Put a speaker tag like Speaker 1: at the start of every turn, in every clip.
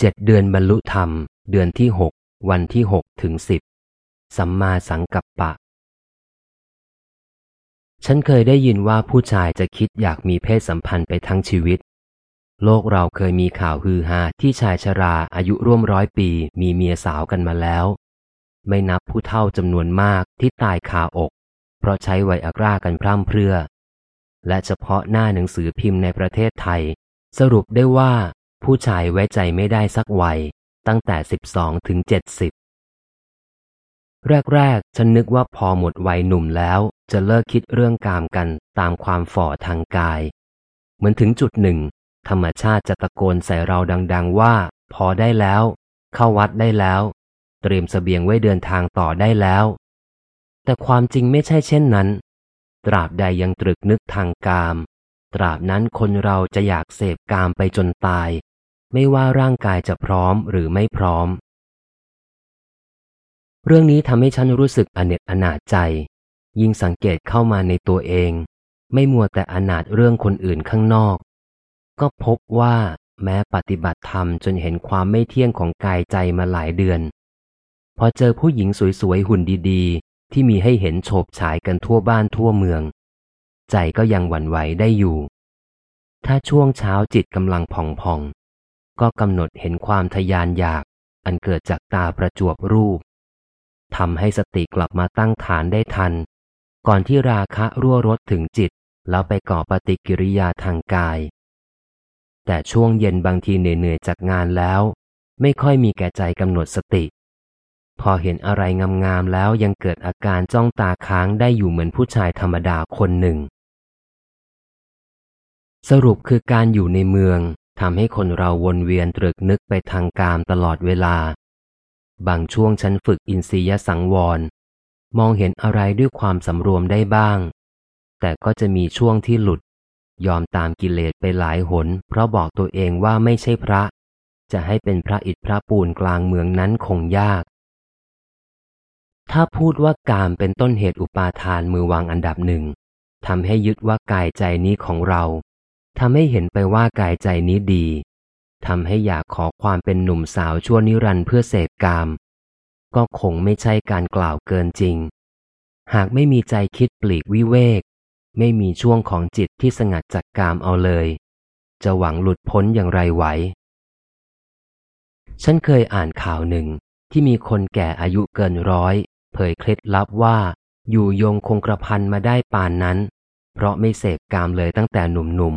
Speaker 1: เจ็ดเดือนบรรลุธรรม เดือนที่หกวันที่หกถึงสิบสัมมาสังกัปปะ ฉันเคยได้ยินว่าผู้ชายจะคิดอยากมีเพศสัมพันธ์ไปทั้งชีวิต โลกเราเคยมีข่าวฮือฮาที่ชายชราอายุร่วมร้อยปี มีเมียสาวกันมาแล้ว ไม่นับผู้เท่าจำนวนมากที่ตายคาอก เพราะใช้ไวอากรากันพร่ำเพรื่อ และเฉพาะหน้าหนังสือพิมพ์ในประเทศไทย สรุปได้ว่า ผู้ชายไว้ใจไม่ได้สักวัย ตั้งแต่สิบสองถึงเจ็ดสิบแรก ๆ ฉันนึกว่าพอหมดวัยหนุ่มแล้ว จะเลิกคิดเรื่องกามกันตามความฝ่อทางกาย เหมือนถึงจุดหนึ่ง ธรรมชาติจะตะโกนใส่เราดัง ๆ ว่า พอได้แล้ว เข้าวัดได้แล้ว เตรียมสเสบียงไว้เดินทางต่อได้แล้ว แต่ความจริงไม่ใช่เช่นนั้น ตราบใดยังตรึกนึกทางกาม ตราบนั้นคนเราจะอยากเสพกามไปจนตาย ไม่ว่าร่างกายจะพร้อมหรือไม่พร้อม เรื่องนี้ทำให้ฉันรู้สึกอเนจอนาจใจ ยิ่งสังเกตเข้ามาในตัวเอง ไม่มัวแต่อนาจเรื่องคนอื่นข้างนอก ก็พบว่าแม้ปฏิบัติธรรมจนเห็นความไม่เที่ยงของกายใจมาหลายเดือน พอเจอผู้หญิงสวยๆหุ่นดีๆ ที่มีให้เห็นโฉบฉายกันทั่วบ้านทั่วเมือง ใจก็ยังหวั่นไหวได้อยู่ ถ้าช่วงเช้าจิตกำลังผ่อง ก็กำหนดเห็นความทยานอยาก อันเกิดจากตาประจวบรูปทำให้สติกลับมาตั้งฐานได้ทัน ก่อนที่ราคะรั่วรถถึงจิต แล้วไปก่อปฏิกิริยาทางกาย แต่ช่วงเย็นบางทีเหนื่อยๆจากงานแล้ว ไม่ค่อยมีแก่ใจกำหนดสติ พอเห็นอะไรงามๆแล้วยังเกิดอาการจ้องตาค้างได้อยู่เหมือนผู้ชายธรรมดาคนหนึ่ง สรุปคือการอยู่ในเมือง ทำให้คนเราวนเวียนตรึกนึกไปทางกามตลอดเวลา บางช่วงฉันฝึกอินทรียสังวร มองเห็นอะไรด้วยความสำรวมได้บ้าง แต่ก็จะมีช่วงที่หลุด ยอมตามกิเลสไปหลายหน เพราะบอกตัวเองว่าไม่ใช่พระ จะให้เป็นพระอิฐพระปูนกลางเมืองนั้นคงยาก ถ้าพูดว่ากามเป็นต้นเหตุอุปาทานมือวางอันดับหนึ่งทำให้ยึดว่ากายใจนี้ของเรา ทำให้เห็นไปว่ากายใจนี้ดีทำให้อยากขอความเป็นหนุ่มสาวชั่วนิรันด์เพื่อเสพกาม ก็คงไม่ใช่การกล่าวเกินจริง หากไม่มีใจคิดปลีกวิเวก ไม่มีช่วงของจิตที่สงัดจากกามเอาเลย จะหวังหลุดพ้นอย่างไรไหว ฉันเคยอ่านข่าวหนึ่งที่มีคนแก่อายุเกินร้อย เผยเคล็ดลับว่า อยู่ยงคงกระพันมาได้ปานนั้น เพราะไม่เสพกามเลยตั้งแต่หนุ่ม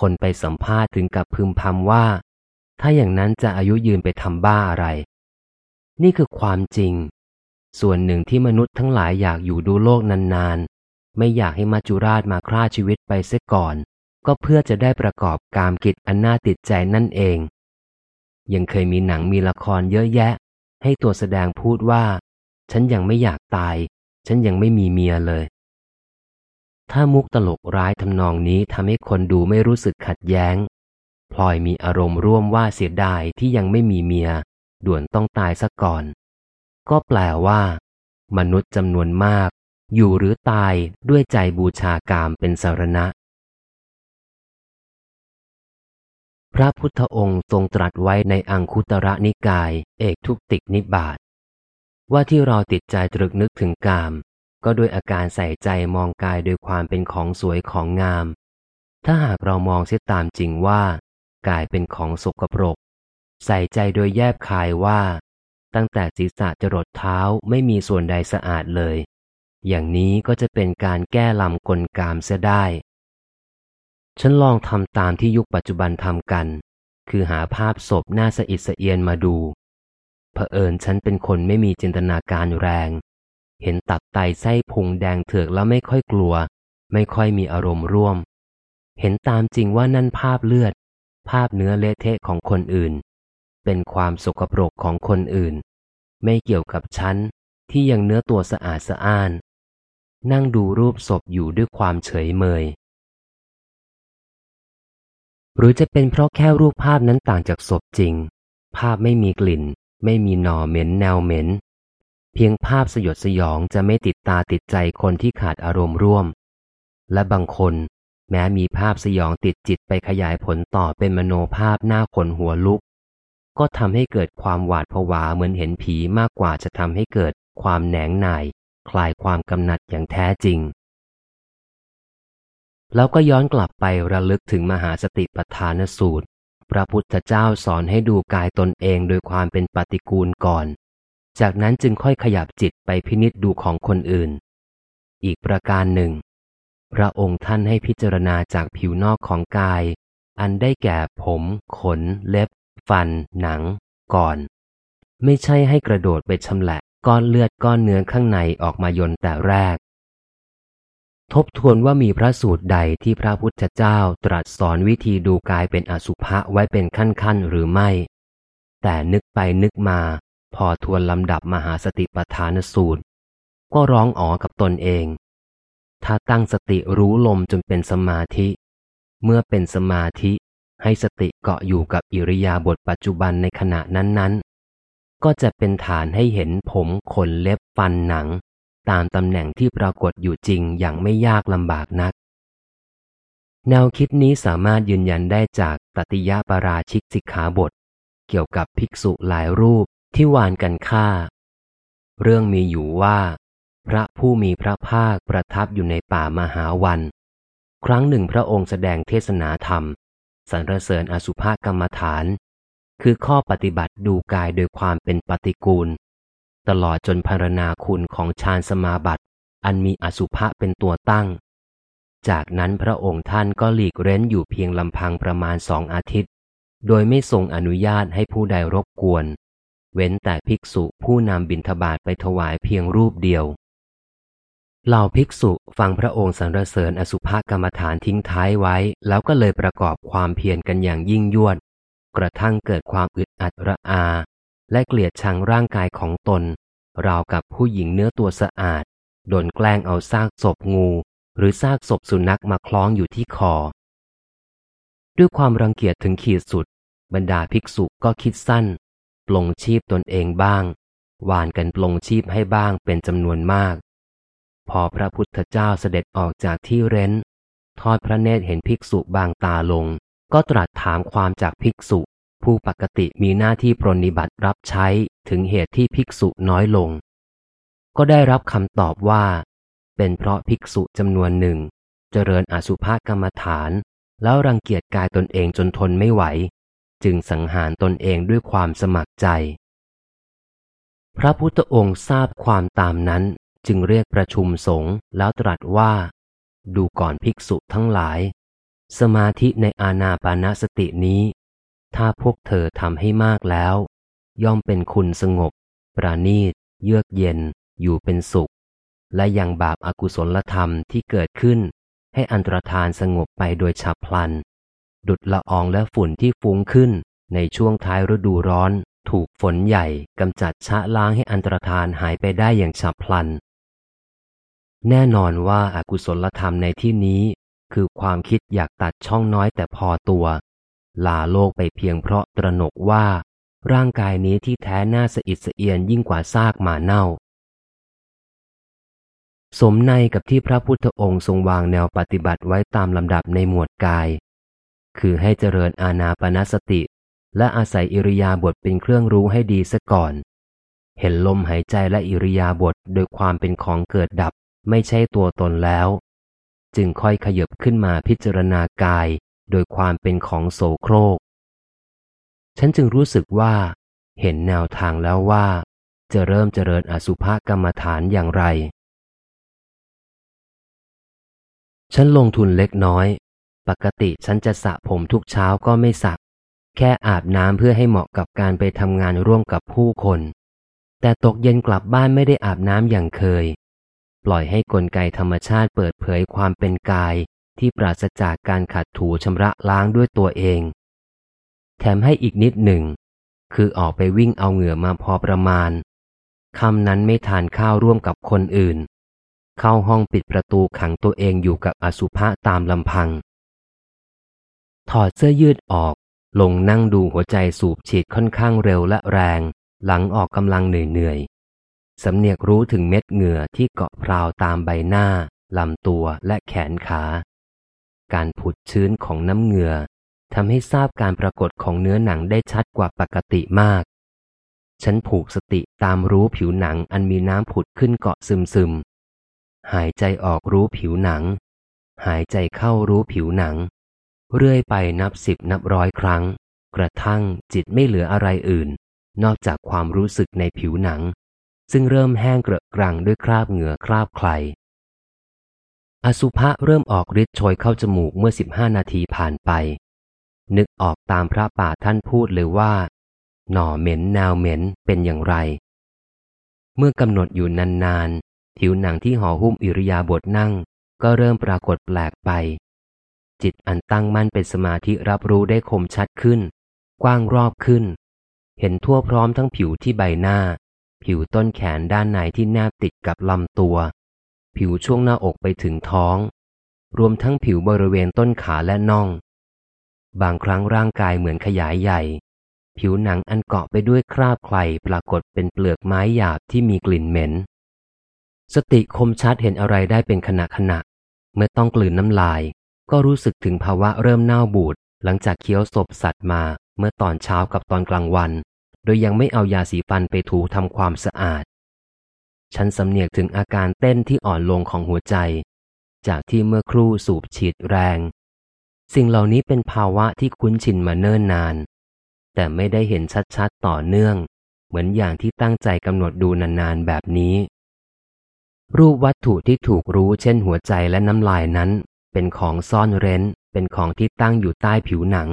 Speaker 1: คนไปสัมภาษณ์ถึงกับพึมพำว่า ถ้าอย่างนั้นจะอายุยืนไปทำบ้าอะไร นี่คือความจริง ส่วนหนึ่งที่มนุษย์ทั้งหลายอยากอยู่ดูโลกนานๆ ไม่อยากให้มาจุราชมาฆ่าชีวิตไปเสียก่อน ก็เพื่อจะได้ประกอบกามกิจอันน่าติดใจนั่นเอง ยังเคยมีหนังมีละครเยอะแยะ ให้ตัวแสดงพูดว่า ฉันยังไม่อยากตาย ฉันยังไม่มีเมียเลย ถ้ามุกตลกร้ายทำนองนี้ทำให้คนดูไม่รู้สึกขัดแย้ง พลอยมีอารมณ์ร่วมว่าเสียดายที่ยังไม่มีเมีย ด่วนต้องตายซะก่อน ก็แปลว่า มนุษย์จำนวนมาก อยู่หรือตายด้วยใจบูชากามเป็นสารณะ พระพุทธองค์ทรงตรัสไว้ในอังคุตระนิกาย เอกทุกติกนิบาตว่าที่เราติดใจตรึกนึกถึงกาม ก็โดยอาการใส่ใจมองกายโดยความเป็นของสวยของงาม ถ้าหากเรามองเสียตามจริงว่า กายเป็นของสกปรก ใส่ใจโดยแยบคายว่า ตั้งแต่ศีรษะจรดเท้าไม่มีส่วนใดสะอาดเลย อย่างนี้ก็จะเป็นการแก้ลำกลกามเสียได้ ฉันลองทำตามที่ยุคปัจจุบันทำกัน คือหาภาพศพหน้าสะอิดสะเอียนมาดูเผอิญฉันเป็นคนไม่มีจินตนาการแรง เห็นตับไตไส้พุงแดงเถือกแล้วไม่ค่อยกลัว ไม่ค่อยมีอารมณ์ร่วม เห็นตามจริงว่านั่นภาพเลือด ภาพเนื้อเละเทะของคนอื่น เป็นความสกปรกของคนอื่น ไม่เกี่ยวกับฉันที่ยังเนื้อตัวสะอาดสะอ้าน นั่งดูรูปศพอยู่ด้วยความเฉยเมย หรือจะเป็นเพราะแค่รูปภาพนั้นต่างจากศพจริง ภาพไม่มีกลิ่น ไม่มีหน่อเหม็นแนวเหม็น เพียงภาพสยดสยองจะไม่ติดตาติดใจคนที่ขาดอารมณ์ร่วม และบางคน แม้มีภาพสยองติดจิตไปขยายผลต่อเป็นมโนภาพหน้าขนหัวลุก ก็ทำให้เกิดความหวาดผวาเหมือนเห็นผีมากกว่าจะทำให้เกิดความแหนงหน่าย คลายความกำหนัดอย่างแท้จริง แล้วก็ย้อนกลับไประลึกถึงมหาสติปัฏฐานสูตร พระพุทธเจ้าสอนให้ดูกายตนเองโดยความเป็นปฏิกูลก่อน จากนั้นจึงค่อยขยับจิตไปพินิษดูของคนอื่น อีกประการหนึ่ง พระองค์ท่านให้พิจารณาจากผิวนอกของกาย อันได้แก่ผม ขน เล็บ ฟัน หนัง ก่อน ไม่ใช่ให้กระโดดไปชำแหละก้อนเลือดก้อนเนื้อข้างในออกมายนแต่แรก ทบทวนว่ามีพระสูตรใดที่พระพุทธเจ้าตรัสสอนวิธีดูกายเป็นอสุภะไว้เป็นขั้นๆหรือไม่ แต่นึกไปนึกมา พอทวนลำดับมหาสติปัฏฐานสูตร ก็ร้องอ๋อกับตนเอง ถ้าตั้งสติรู้ลมจนเป็นสมาธิ เมื่อเป็นสมาธิให้สติเกาะอยู่กับอิริยาบถปัจจุบันในขณะนั้นๆ ก็จะเป็นฐานให้เห็นผมขนเล็บฟันหนัง ตามตำแหน่งที่ปรากฏอยู่จริงอย่างไม่ยากลำบากนัก แนวคิดนี้สามารถยืนยันได้จากตติยปาราชิกสิกขาบท เกี่ยวกับภิกษุหลายรูป ที่วานกันฆ่า เรื่องมีอยู่ว่า พระผู้มีพระภาคประทับอยู่ในป่ามหาวัน ครั้งหนึ่งพระองค์แสดงเทศนาธรรม สรรเสริญอสุภกรรมฐาน คือข้อปฏิบัติดูกายโดยความเป็นปฏิกูล ตลอดจนพารณาคุณของฌานสมาบัติ อันมีอสุภะเป็นตัวตั้ง จากนั้นพระองค์ท่านก็หลีกเร้นอยู่เพียงลำพังประมาณสองอาทิตย์ โดยไม่ทรงอนุญาตให้ผู้ใดรบกวน เว้นแต่ภิกษุผู้นำบิณฑบาตไปถวายเพียงรูปเดียว เหล่าภิกษุฟังพระองค์สรรเสริญอสุภกรรมฐานทิ้งท้ายไว้ แล้วก็เลยประกอบความเพียรกันอย่างยิ่งยวด กระทั่งเกิดความอึดอัดระอา และเกลียดชังร่างกายของตน ราวกับผู้หญิงเนื้อตัวสะอาดโดนแกล้งเอาซากศพงู หรือซากศพสุนัขมาคล้องอยู่ที่คอ ด้วยความรังเกียจถึงขีดสุด บรรดาภิกษุก็คิดสั้น ปลงชีพตนเองบ้างวานกันปลงชีพให้บ้างเป็นจำนวนมาก พอพระพุทธเจ้าเสด็จออกจากที่เร้น ทอดพระเนตรเห็นภิกษุบางตาลง ก็ตรัสถามความจากภิกษุ ผู้ปกติมีหน้าที่ปรนิบัติรับใช้ถึงเหตุที่ภิกษุน้อยลง ก็ได้รับคำตอบว่า เป็นเพราะภิกษุจำนวนหนึ่ง เจริญอสุภกรรมฐาน แล้วรังเกียจกายตนเองจนทนไม่ไหว จึงสังหารตนเองด้วยความสมัครใจ พระพุทธองค์ทราบความตามนั้นจึงเรียกประชุมสงฆ์แล้วตรัสว่า ดูก่อนภิกษุทั้งหลาย สมาธิในอาณาปานสตินี้ ถ้าพวกเธอทำให้มากแล้ว ย่อมเป็นคุณสงบ ปราณีต เยือกเย็น อยู่เป็นสุข และยังบาปอากุศลธรรมที่เกิดขึ้น ให้อันตรธานสงบไปโดยฉับพลัน ดุดละอองและฝุ่นที่ฟุ้งขึ้น ในช่วงท้ายฤดูร้อน ถูกฝนใหญ่กำจัดชะล้างให้อันตรธานหายไปได้อย่างฉับพลัน แน่นอนว่าอากุศลธรรมในที่นี้ คือความคิดอยากตัดช่องน้อยแต่พอตัว ลาโลกไปเพียงเพราะตระหนกว่า ร่างกายนี้ที่แท้น่าสะอิดสะเอียนยิ่งกว่าซากหมาเน่าสมในกับที่พระพุทธองค์ทรงวางแนวปฏิบัติไว้ตามลำดับในหมวดกาย คือให้เจริญอาณาปณสติ และอาศัยอิริยาบถเป็นเครื่องรู้ให้ดีซะก่อน เห็นลมหายใจและอิริยาบถโดยความเป็นของเกิดดับไม่ใช่ตัวตนแล้ว จึงค่อยขยบขึ้นมาพิจารณากาย โดยความเป็นของโสโครก ฉันจึงรู้สึกว่า เห็นแนวทางแล้วว่า จะเริ่มเจริญอสุภกรรมฐานอย่างไรฉันลงทุนเล็กน้อย ปกติฉันจะสระผมทุกเช้าก็ไม่สักแค่อาบน้ำเพื่อให้เหมาะกับการไปทำงานร่วมกับผู้คน แต่ตกเย็นกลับบ้านไม่ได้อาบน้ำอย่างเคย ปล่อยให้กลไกธรรมชาติเปิดเผยความเป็นกายที่ปราศจากการขัดถูชำระล้างด้วยตัวเอง แถมให้อีกนิดหนึ่ง คือออกไปวิ่งเอาเหงื่อมาพอประมาณคำนั้นไม่ทานข้าวร่วมกับคนอื่น เข้าห้องปิดประตูขังตัวเองอยู่กับอสุภะตามลำพัง ถอดเสื้อยืดออก ลงนั่งดูหัวใจสูบฉีดค่อนข้างเร็วและแรง หลังออกกำลังเหนื่อยๆสำเนียกรู้ถึงเม็ดเหงื่อที่เกาะพราวตามใบหน้าลำตัวและแขนขา การผุดชื้นของน้ำเหงื่อทำให้ทราบการปรากฏของเนื้อหนังได้ชัดกว่าปกติมาก ฉันผูกสติตามรู้ผิวหนังอันมีน้ำผุดขึ้นเกาะซึมซึมหายใจออกรู้ผิวหนัง หายใจเข้ารู้ผิวหนัง เรื่อยไปนับสิบนับร้อยครั้ง กระทั่งจิตไม่เหลืออะไรอื่น นอกจากความรู้สึกในผิวหนัง ซึ่งเริ่มแห้งเกระกรังด้วยคราบเหงื่อคราบใคร อสุภะเริ่มออกฤทธิ์โชยเข้าจมูกเมื่อสิบห้านาทีผ่านไป นึกออกตามพระป่าท่านพูดเลยว่า หน่อเหม็นแนวเหม็นเป็นอย่างไร เมื่อกำหนดอยู่นานๆ ผิวหนังที่ห่อหุ้มอิริยาบถนั่งก็เริ่มปรากฏแปลกไป จิตอันตั้งมั่นเป็นสมาธิรับรู้ได้คมชัดขึ้น กว้างรอบขึ้น เห็นทั่วพร้อมทั้งผิวที่ใบหน้า ผิวต้นแขนด้านในที่แนบติดกับลำตัว ผิวช่วงหน้าอกไปถึงท้อง รวมทั้งผิวบริเวณต้นขาและน่อง บางครั้งร่างกายเหมือนขยายใหญ่ ผิวหนังอันเกาะไปด้วยคราบไคลปรากฏเป็นเปลือกไม้หยาบที่มีกลิ่นเหม็น สติคมชัดเห็นอะไรได้เป็นขณะขณะเมื่อต้องกลืนน้ำลาย ก็รู้สึกถึงภาวะเริ่มเน่าบูดหลังจากเคี้ยวศพสัตว์มาเมื่อตอนเช้ากับตอนกลางวัน โดยยังไม่เอายาสีฟันไปถูทำความสะอาด ฉันสำเนียกถึงอาการเต้นที่อ่อนลงของหัวใจ จากที่เมื่อครู่สูบฉีดแรง สิ่งเหล่านี้เป็นภาวะที่คุ้นชินมาเนิ่นนาน แต่ไม่ได้เห็นชัดๆต่อเนื่อง เหมือนอย่างที่ตั้งใจกำหนดดูนานๆแบบนี้ รูปวัตถุที่ถูกรู้เช่นหัวใจและน้ำลายนั้น เป็นของซ่อนเร้น เป็นของที่ตั้งอยู่ใต้ผิวหนัง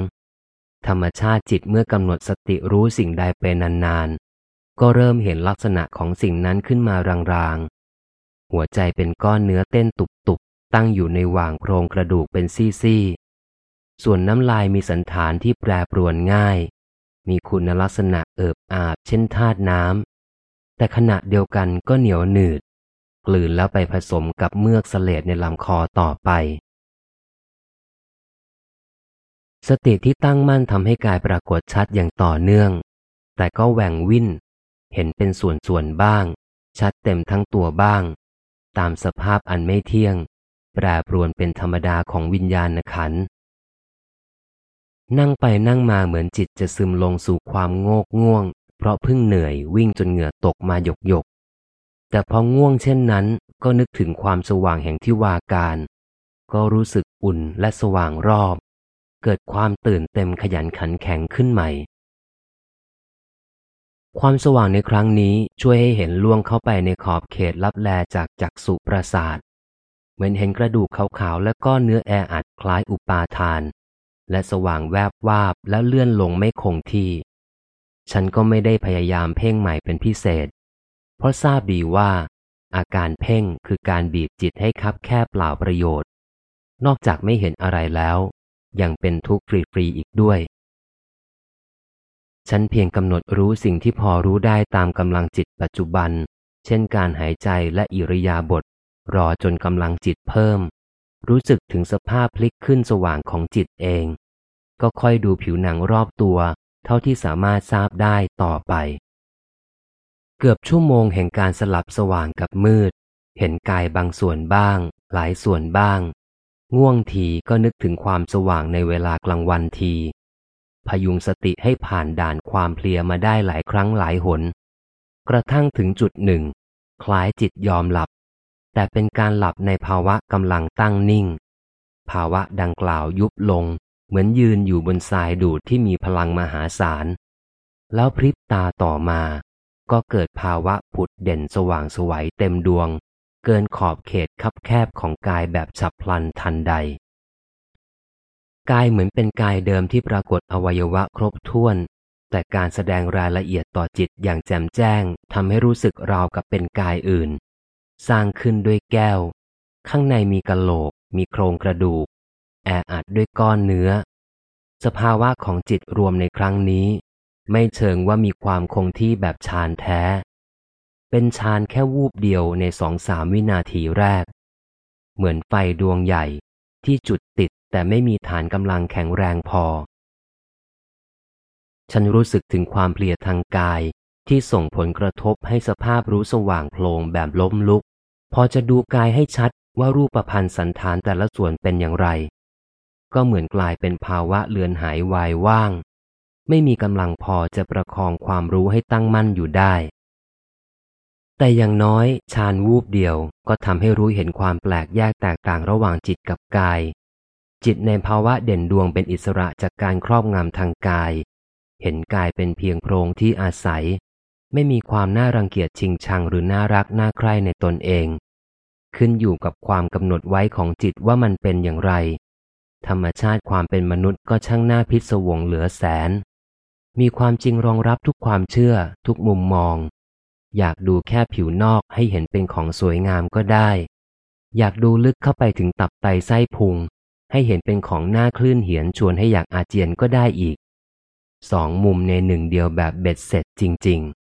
Speaker 1: ธรรมชาติจิตเมื่อกำหนดสติรู้สิ่งใดเป็นนานๆ ก็เริ่มเห็นลักษณะของสิ่งนั้นขึ้นมารางๆ หัวใจเป็นก้อนเนื้อเต้นตุบๆ ตั้งอยู่ในหว่างโครงกระดูกเป็นซี่ๆ ส่วนน้ำลายมีสันฐานที่แปรปรวนง่าย มีคุณลักษณะเอิบอาบเช่นธาตุน้ำ แต่ขณะเดียวกันก็เหนียวหนืดกลืนแล้วไปผสมกับเมือกเสลดในลำคอต่อไป สติที่ตั้งมั่นทำให้กายปรากฏชัดอย่างต่อเนื่อง แต่ก็แหว่งวิ่น เห็นเป็นส่วนๆบ้าง ชัดเต็มทั้งตัวบ้าง ตามสภาพอันไม่เที่ยง แปรปรวนเป็นธรรมดาของวิญญาณขัน นั่งไปนั่งมาเหมือนจิตจะซึมลงสู่ความโงกง่วง เพราะเพิ่งเหนื่อยวิ่งจนเหงื่อตกมาหยกหยก แต่พอง่วงเช่นนั้น ก็นึกถึงความสว่างแห่งที่วาการ ก็รู้สึกอุ่นและสว่างรอบ เกิดความตื่นเต็มขยันขันแข็งขึ้นใหม่ ความสว่างในครั้งนี้ช่วยให้เห็นล่วงเข้าไปในขอบเขตลับแลจากจักสุประสาท เหมือนเห็นกระดูกขาวๆและก้อนเนื้อแออัดคล้ายอุปาทาน และสว่างแวบวาบและเลื่อนลงไม่คงที่ ฉันก็ไม่ได้พยายามเพ่งใหม่เป็นพิเศษ เพราะทราบดีว่า อาการเพ่งคือการบีบจิตให้คับแคบเปล่าประโยชน์นอกจากไม่เห็นอะไรแล้ว อยังเป็นทุกข์ฟรีๆอีกด้วย ฉันเพียงกำหนดรู้สิ่งที่พอรู้ได้ตามกำลังจิตปัจจุบัน เช่นการหายใจและอิริยาบถรอจนกำลังจิตเพิ่ม รู้สึกถึงสภาพพลิกขึ้นสว่างของจิตเอง ก็ค่อยดูผิวหนังรอบตัว เท่าที่สามารถทราบได้ต่อไป เกือบชั่วโมงแห่งการสลับสว่างกับมืด เห็นกายบางส่วนบ้าง หลายส่วนบ้าง ง่วงทีก็นึกถึงความสว่างในเวลากลางวันที พยุงสติให้ผ่านด่านความเพลียมาได้หลายครั้งหลายหน กระทั่งถึงจุดหนึ่ง คล้ายจิตยอมหลับ แต่เป็นการหลับในภาวะกำลังตั้งนิ่ง ภาวะดังกล่าวยุบลง เหมือนยืนอยู่บนทรายดูดที่มีพลังมหาศาล แล้วพริบตาต่อมา ก็เกิดภาวะผุดเด่นสว่างสวัยเต็มดวง เกินขอบเขตคับแคบของกายแบบฉับพลันทันใด กายเหมือนเป็นกายเดิมที่ปรากฏอวัยวะครบถ้วน แต่การแสดงรายละเอียดต่อจิตอย่างแจ่มแจ้งทำให้รู้สึกราวกับเป็นกายอื่น สร้างขึ้นด้วยแก้ว ข้างในมีกะโหลก มีโครงกระดูก แออัดด้วยก้อนเนื้อ สภาวะของจิตรวมในครั้งนี้ ไม่เชิงว่ามีความคงที่แบบฌานแท้ เป็นฌานแค่วูบเดียวในสองสามวินาทีแรก เหมือนไฟดวงใหญ่ที่จุดติดแต่ไม่มีฐานกำลังแข็งแรงพอ ฉันรู้สึกถึงความเพลียทางกายที่ส่งผลกระทบให้สภาพรู้สว่างโพลงแบบล้มลุก พอจะดูกายให้ชัดว่ารูปประพันธ์สันฐานแต่ละส่วนเป็นอย่างไร ก็เหมือนกลายเป็นภาวะเลือนหายวายว่าง ไม่มีกำลังพอจะประคองความรู้ให้ตั้งมั่นอยู่ได้ แต่อย่างน้อยฌานวูบเดียวก็ทำให้รู้เห็นความแปลกแยกแตกต่างระหว่างจิตกับกาย จิตในภาวะเด่นดวงเป็นอิสระจากการครอบงำทางกาย เห็นกายเป็นเพียงโพรงที่อาศัย ไม่มีความน่ารังเกียจชิงชังหรือน่ารักน่าใคร่ในตนเอง ขึ้นอยู่กับความกำหนดไว้ของจิตว่ามันเป็นอย่างไร ธรรมชาติความเป็นมนุษย์ก็ช่างน่าพิศวงเหลือแสน มีความจริงรองรับทุกความเชื่อ ทุกมุมมอง อยากดูแค่ผิวนอกให้เห็นเป็นของสวยงามก็ได้ อยากดูลึกเข้าไปถึงตับไตไส้พุง ให้เห็นเป็นของหน้าคลื่นเหียนชวนให้อยากอาเจียนก็ได้อีก สองมุมในหนึ่งเดียวแบบเบ็ดเสร็จจริงๆ